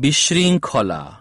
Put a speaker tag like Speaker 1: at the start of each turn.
Speaker 1: Bishrinkhola